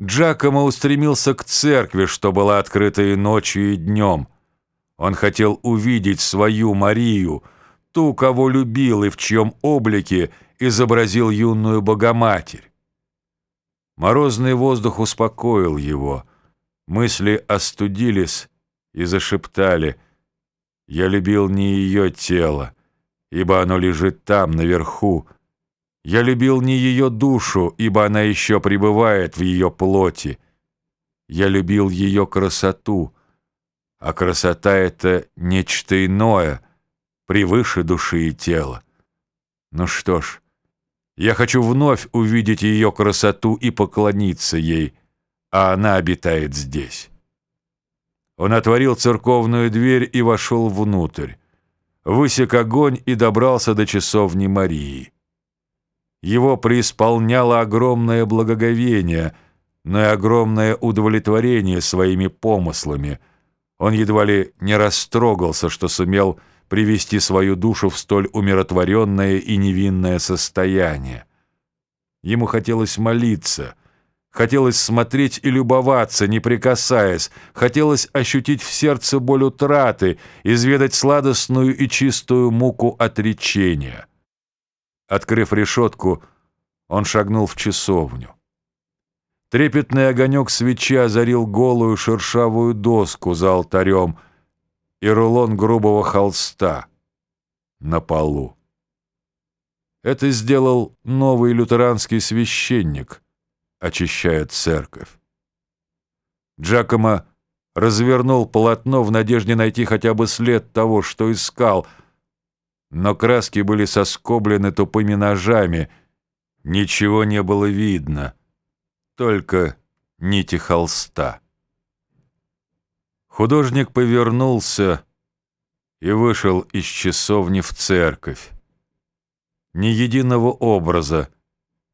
Джакомо устремился к церкви, что была открыта и ночью, и днем. Он хотел увидеть свою Марию, ту, кого любил и в чьем облике изобразил юную Богоматерь. Морозный воздух успокоил его, мысли остудились и зашептали «Я любил не ее тело, ибо оно лежит там, наверху, я любил не ее душу, ибо она еще пребывает в ее плоти. Я любил ее красоту, а красота — это нечто иное, превыше души и тела. Ну что ж, я хочу вновь увидеть ее красоту и поклониться ей, а она обитает здесь. Он отворил церковную дверь и вошел внутрь, высек огонь и добрался до часовни Марии. Его преисполняло огромное благоговение, но и огромное удовлетворение своими помыслами. Он едва ли не растрогался, что сумел привести свою душу в столь умиротворенное и невинное состояние. Ему хотелось молиться, хотелось смотреть и любоваться, не прикасаясь, хотелось ощутить в сердце боль утраты, изведать сладостную и чистую муку отречения — Открыв решетку, он шагнул в часовню. Трепетный огонек свечи озарил голую шершавую доску за алтарем и рулон грубого холста на полу. Это сделал новый лютеранский священник, очищая церковь. Джакомо развернул полотно в надежде найти хотя бы след того, что искал — но краски были соскоблены тупыми ножами, ничего не было видно, только нити холста. Художник повернулся и вышел из часовни в церковь. Ни единого образа,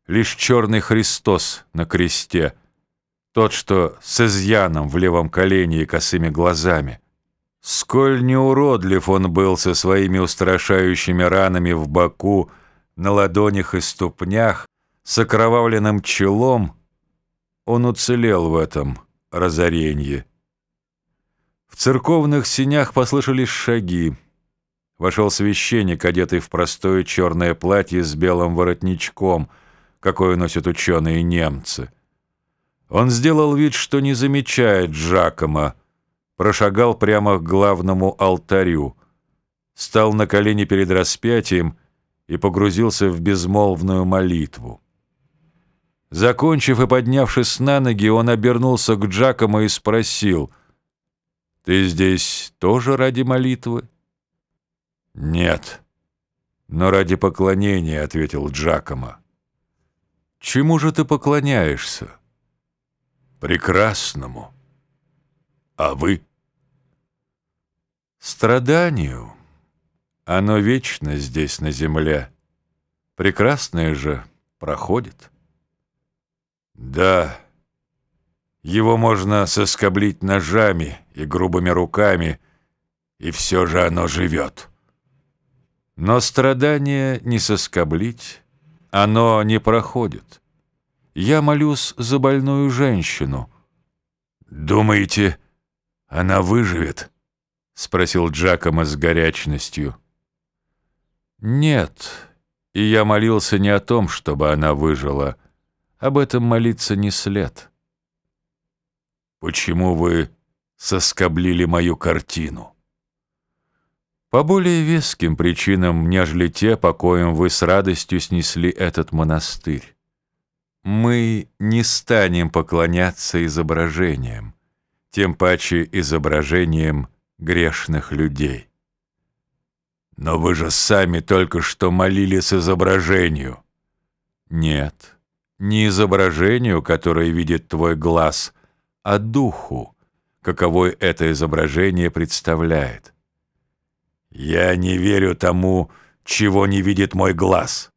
лишь черный Христос на кресте, тот, что с изъяном в левом колене и косыми глазами — Сколь неуродлив он был со своими устрашающими ранами в боку, на ладонях и ступнях, с окровавленным челом, он уцелел в этом разоренье. В церковных синях послышались шаги. Вошел священник, одетый в простое черное платье с белым воротничком, какое носят ученые немцы. Он сделал вид, что не замечает Джакома, прошагал прямо к главному алтарю, стал на колени перед распятием и погрузился в безмолвную молитву. Закончив и поднявшись на ноги, он обернулся к Джакому и спросил, «Ты здесь тоже ради молитвы?» «Нет, но ради поклонения», — ответил Джакомо. «Чему же ты поклоняешься?» «Прекрасному. А вы?» Страданию. Оно вечно здесь, на земле. Прекрасное же проходит. Да, его можно соскоблить ножами и грубыми руками, и все же оно живет. Но страдание не соскоблить, оно не проходит. Я молюсь за больную женщину. Думаете, она выживет?» — спросил Джакомо с горячностью. «Нет, и я молился не о том, чтобы она выжила. Об этом молиться не след». «Почему вы соскоблили мою картину?» «По более веским причинам, нежели те, по коим вы с радостью снесли этот монастырь. Мы не станем поклоняться изображениям, тем паче изображениям, грешных людей. Но вы же сами только что молились изображению. Нет, не изображению, которое видит твой глаз, а духу, каковой это изображение представляет. Я не верю тому, чего не видит мой глаз.